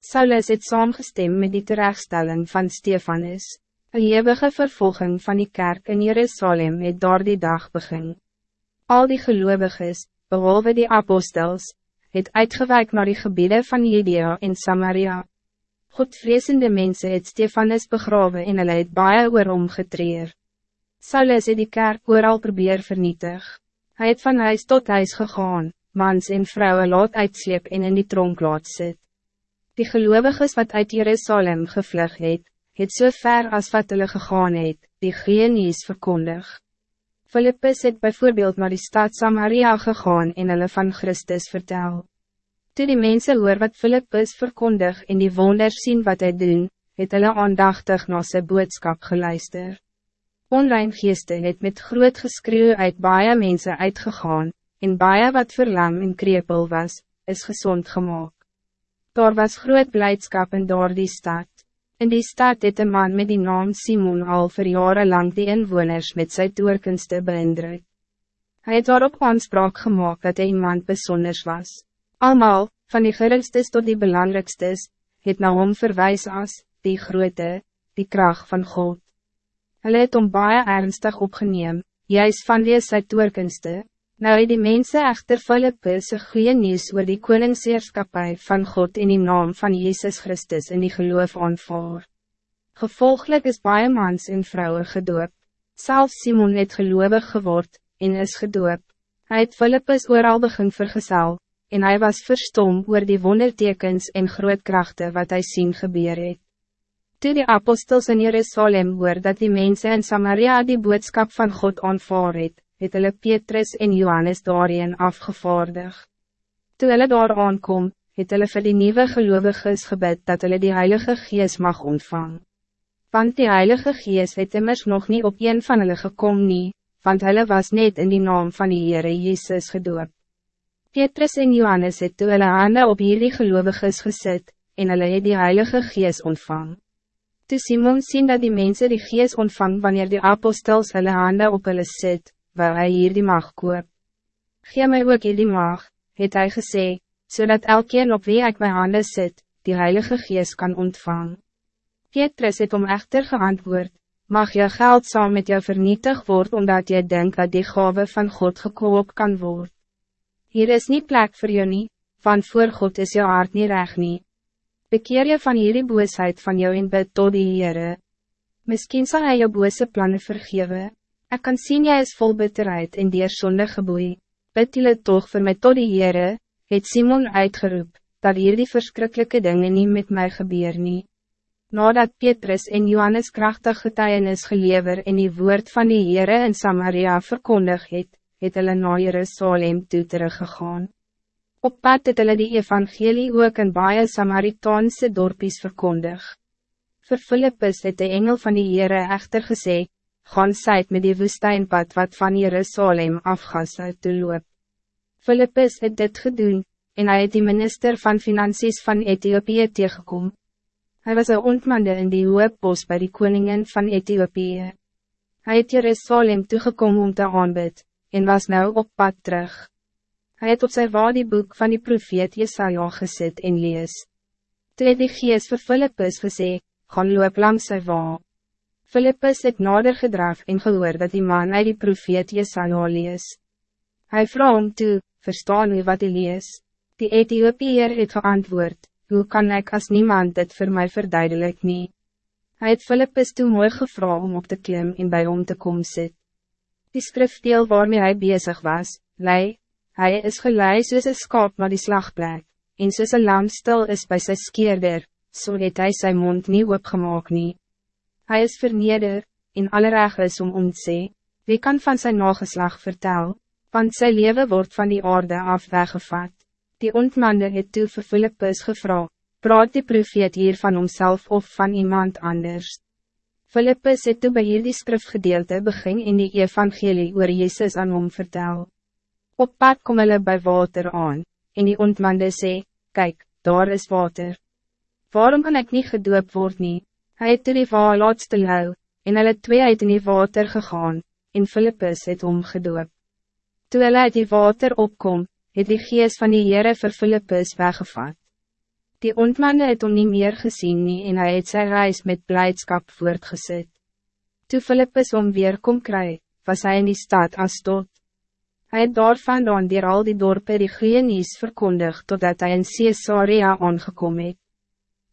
Saulus het saamgestem met die terechtstelling van Stefanus. Een eeuwige vervolging van die kerk in Jerusalem het door die dag begin. Al die gelovigen, behalve die apostels, het uitgewijk naar die gebieden van Judea en Samaria. Godvreesende mensen het Stefanus begraven en hulle het baie oor omgetreer. Saulus het die kerk ooral probeer vernietig. Hij het van huis tot huis gegaan, mans en vrouwen laat uitsleep en in die tronk laat sit. Die gelovigen wat uit Jerusalem gevlug het, het so ver as wat hulle gegaan het, die geenies verkondig. Philippus het bijvoorbeeld naar die stad Samaria gegaan en hulle van Christus vertel. Toe die mensen hoor wat Philippus verkondig en die wonders zien wat hij doen, het hulle aandachtig na sy boodskap geluister. Onrein geeste het met groot geskreeuw uit baie mense uitgegaan, en baie wat verlam en krepel was, is gezond gemaakt. Daar was groot blijdschap in door die stad. In die stad het een man met die naam Simon al vir jare lang die inwoners met sy toerkunste beïndruk. Hij het daarop aanspraak gemaakt dat hij iemand besonders was. Almal, van die geringstes tot die belangrikstes, het na hom verwijs as, die grote, die kracht van God. Hulle het om baie ernstig opgeneem, juist van die sy toerkunste. Nou het die mense echter Philippus een goeie nieuws oor die koningsheerskapie van God in die naam van Jezus Christus in die geloof aanvaar. Gevolglik is baie mans en vrouwen gedoop. Selfs Simon het geloofig geword, en is gedoop. Hij het Philippus ooral begin vergesel, en hij was verstom oor die wondertekens en groot krachten wat hij zien gebeur het. Toe die apostels in Jerusalem hoor dat die mensen in Samaria die boodschap van God aanvaar het, het hulle Petrus en Johannes daarin afgevaardig. Toe hulle daar aankom, het hulle vir die nieuwe geloviges gebed dat hulle die Heilige Gees mag ontvang. Want die Heilige Gees het immers nog niet op een van hulle gekom nie, want hulle was net in die naam van die Heere Jezus gedoop. Petrus en Johannes het toe hulle hande op hierdie geloviges gezet, en hulle het die Heilige Gees ontvang. Toe Simon sien dat die mensen die gees ontvang wanneer die apostels hulle hande op hulle sit, wil hy hier die mag koop. Gee my ook hier die mag, het hy gesê, zodat so elkeen op wie ik mijn handen zit, die heilige gees kan ontvang. Petrus het om echter geantwoord, mag je geld saam met jou vernietig word omdat je denkt dat die gave van God gekoop kan worden. Hier is niet plek voor jou nie, van voor God is jou hart niet recht niet. Bekeer je van hierdie boosheid van jou en bid tot die Heere. Misschien zal hij jou bose plannen vergeven. Ik kan zien jy is vol bitterheid en dier sonde geboei. Bid jylle toch voor mij tot die Heere, het Simon uitgeroep, dat hierdie verschrikkelijke dingen niet met mij gebeur nie. Nadat Petrus en Johannes krachtig getuienis gelever en die woord van die Heere in Samaria verkondig het, het hulle na Jerusalem toe teruggegaan. Op pad het hulle die evangelie ook in baie Samaritaanse dorpies verkondig. Voor Philippus het de engel van die Heere echter gesê, gaan syd met die woestijnpad wat van Jerusalem afgas uit te loop. Philippus het dit gedoen, en hij het die minister van Finansies van Ethiopië tegengekom. Hij was een ontmande in die hoopbos bij die koningin van Ethiopië. Hij het Jerusalem toegekom om te aanbid, en was nou op pad terug. Hij het op sy waar die boek van die profeet Jesaja gezet en lees. Toe het die gees vir Philippus gesê, gaan loop langs sy waar. Philippus het nader gedraaf en gehoor dat die man uit die profeet Jesaja lees. Hij vroeg om toe, verstaan u wat hij lees? Die Ethiopiër het geantwoord, hoe kan ik als niemand dit voor mij verduidelijk niet? Hij het Philippus toe mooi gevra om op te klim en bij om te komen sit. Die skrifdeel waarmee hij bezig was, lei, Hij is geleid soos een skaap na die slagplek, en soos een lam stil is bij sy skeerder, so het hy sy mond nie opgemaak nie. Hy is verneder, en alle reg is om om te sê, wie kan van zijn nageslag vertel, want sy leven wordt van die aarde af weggevat. Die ontmande het toe vir Philippus gevra, praat die profeet hier van homself of van iemand anders. Philippus het toe by hierdie skrifgedeelte begin in die evangelie oor Jezus aan hom vertel. Op pad kom hulle by water aan, en die ontmande sê, Kijk, daar is water. Waarom kan ik niet gedoop word nie? Hy het toe die vaal laatste lou, en hulle twee uit in die water gegaan, en Philippus het omgedoop. Toe hulle uit die water opkom, het die gees van die Heere vir Philippus weggevat. Die ontmanne het hom nie meer gezien nie en hy het sy reis met blijdschap voortgezet. Toe Philippus om weer kom kry, was hij in die stad as tot. Hy het daar vandaan dier al die dorpe die goeie nies verkondig totdat hij in Caesarea aangekom het.